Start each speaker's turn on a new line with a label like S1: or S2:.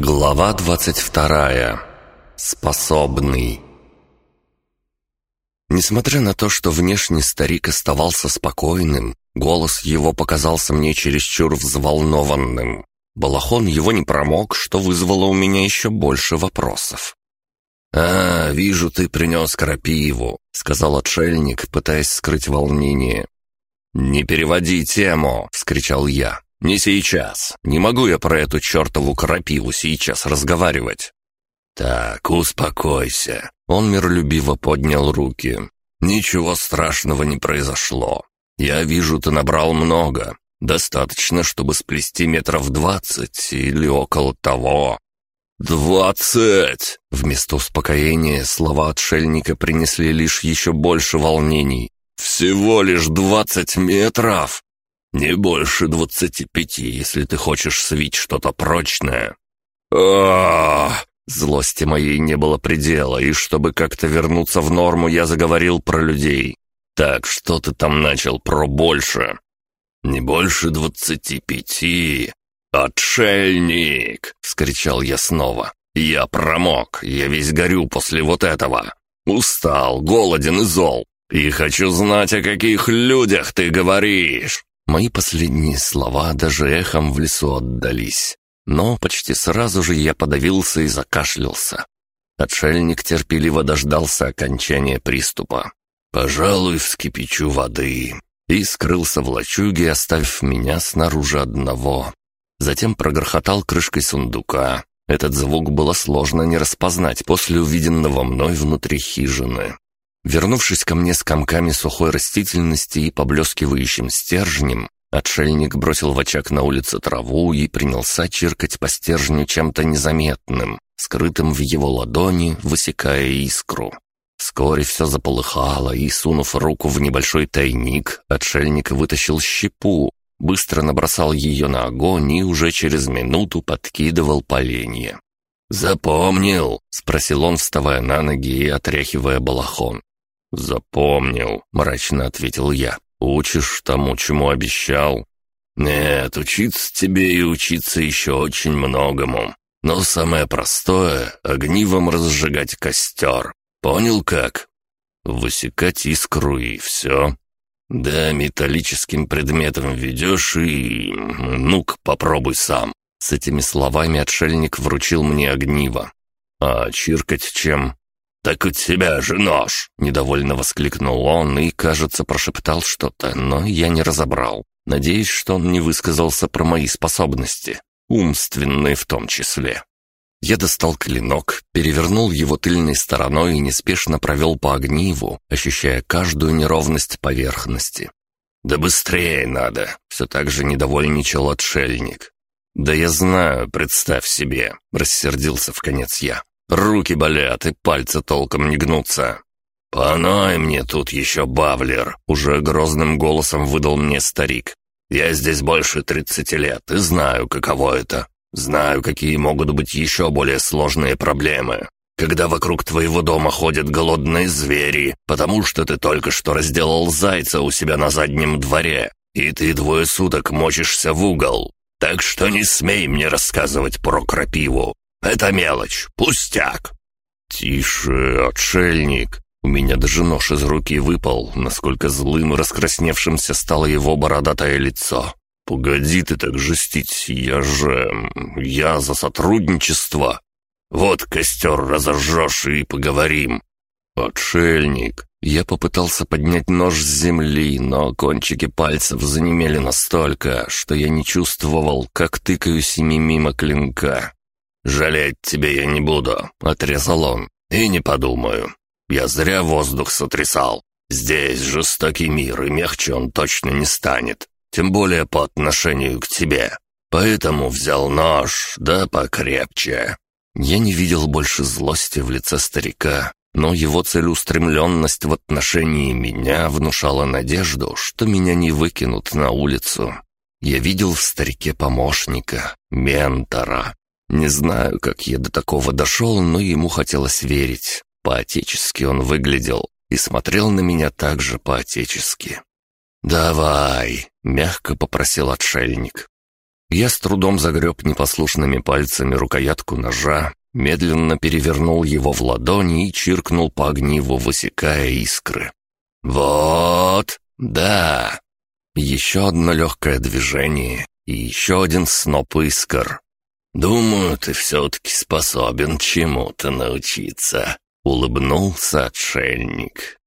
S1: Глава двадцать вторая. Способный. Несмотря на то, что внешний старик оставался спокойным, голос его показался мне чересчур взволнованным. Балахон его не промок, что вызвало у меня еще больше вопросов. «А, вижу, ты принес крапиву», — сказал отшельник, пытаясь скрыть волнение. «Не переводи тему!» — вскричал я. «Не сейчас. Не могу я про эту чертову крапиву сейчас разговаривать». «Так, успокойся». Он миролюбиво поднял руки. «Ничего страшного не произошло. Я вижу, ты набрал много. Достаточно, чтобы сплести метров двадцать или около того». «Двадцать!» Вместо успокоения слова отшельника принесли лишь еще больше волнений. «Всего лишь двадцать метров!» «Не больше двадцати пяти, если ты хочешь свить что-то прочное». Злости моей не было предела, и чтобы как-то вернуться в норму, я заговорил про людей. «Так, что ты там начал про больше?» «Не больше двадцати пяти». «Отшельник!» — вскричал я снова. «Я промок, я весь горю после вот этого. Устал, голоден и зол. И хочу знать, о каких людях ты говоришь!» Мои последние слова даже эхом в лесу отдались. Но почти сразу же я подавился и закашлялся. Отшельник терпеливо дождался окончания приступа. «Пожалуй, вскипячу воды», и скрылся в лачуге, оставив меня снаружи одного. Затем прогрохотал крышкой сундука. Этот звук было сложно не распознать после увиденного мной внутри хижины. Вернувшись ко мне с комками сухой растительности и поблескивающим стержнем, отшельник бросил в очаг на улице траву и принялся чиркать по стержню чем-то незаметным, скрытым в его ладони, высекая искру. Вскоре все заполыхало, и, сунув руку в небольшой тайник, отшельник вытащил щепу, быстро набросал ее на огонь и уже через минуту подкидывал поленья. «Запомнил?» — спросил он, вставая на ноги и отряхивая балахон. «Запомнил», — мрачно ответил я. «Учишь тому, чему обещал?» «Нет, учиться тебе и учиться еще очень многому. Но самое простое — огнивом разжигать костер. Понял как?» «Высекать искру и все». «Да, металлическим предметом ведешь и... Ну-ка, попробуй сам». С этими словами отшельник вручил мне огниво. «А чиркать чем?» «Так у тебя же нож!» — недовольно воскликнул он и, кажется, прошептал что-то, но я не разобрал. Надеюсь, что он не высказался про мои способности, умственные в том числе. Я достал клинок, перевернул его тыльной стороной и неспешно провел по огниву, ощущая каждую неровность поверхности. «Да быстрее надо!» — все так же недовольничал отшельник. «Да я знаю, представь себе!» — рассердился в конец я. Руки болят и пальцы толком не гнутся. «Паной мне тут еще Бавлер!» — уже грозным голосом выдал мне старик. «Я здесь больше тридцати лет и знаю, каково это. Знаю, какие могут быть еще более сложные проблемы. Когда вокруг твоего дома ходят голодные звери, потому что ты только что разделал зайца у себя на заднем дворе, и ты двое суток мочишься в угол. Так что не смей мне рассказывать про крапиву. Это мелочь, пустяк». «Тише, отшельник!» У меня даже нож из руки выпал, насколько злым и раскрасневшимся стало его бородатое лицо. «Погоди ты так жестить, я же... я за сотрудничество. Вот костер разожжешь и поговорим». «Отшельник!» Я попытался поднять нож с земли, но кончики пальцев занемели настолько, что я не чувствовал, как тыкаюсь ими мимо клинка. «Жалеть тебя я не буду», — отрезал он. «И не подумаю. Я зря воздух сотрясал. Здесь жестокий мир, и мягче он точно не станет. Тем более по отношению к тебе. Поэтому взял нож, да покрепче». Я не видел больше злости в лице старика, но его целеустремленность в отношении меня внушала надежду, что меня не выкинут на улицу. Я видел в старике помощника, ментора, не знаю, как я до такого дошел, но ему хотелось верить. По-отечески он выглядел и смотрел на меня также по-отечески. «Давай», — мягко попросил отшельник. Я с трудом загреб непослушными пальцами рукоятку ножа, медленно перевернул его в ладони и чиркнул по огниву, высекая искры. «Вот, да!» Еще одно легкое движение и еще один сноп искр. «Думаю, ты все-таки способен чему-то научиться», — улыбнулся отшельник.